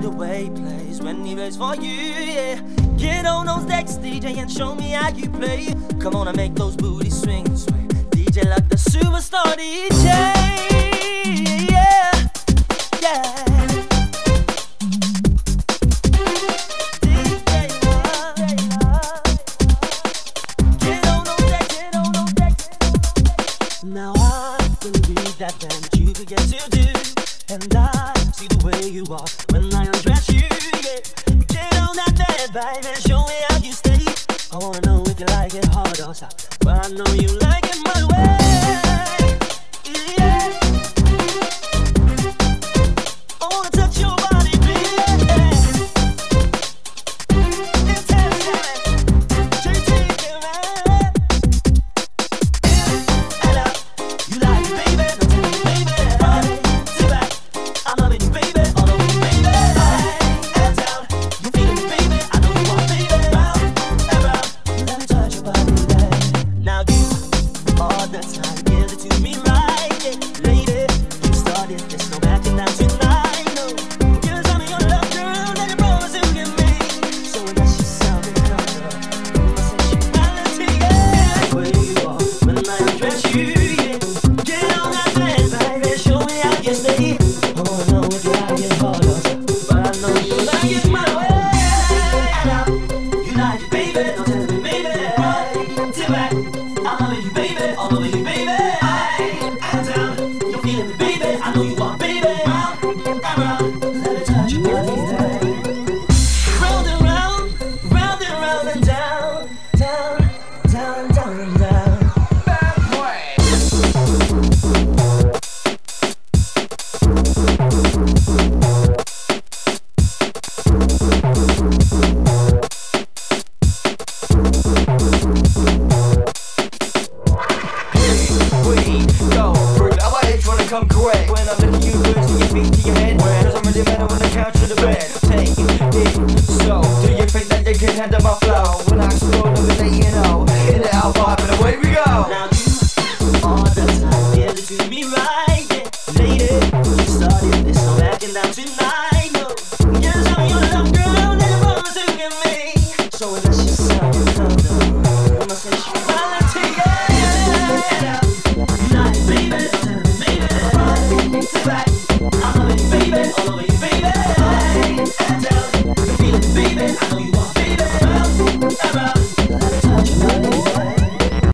the way plays when he plays for you, yeah. Get on those decks, DJ, and show me how you play. Come on and make those booties swing and sway. DJ like the superstar DJ, yeah, yeah. Now I believe that damn you could get to do, and I see the way you are when I undress you. Yeah, get on that bed, baby, show me how you stay. I wanna know if you like it hard or soft, but I know you like it my way. I know you like it we go through. I'm my age wanna come correct. When I'm looking you good to your feet to your head. Cause I'm really better on the couch to the bed. Take it so. Do you think that you can handle my flow? When I explode, I'm gonna you know. In the vibe and away we go. Now you all the time it to me right,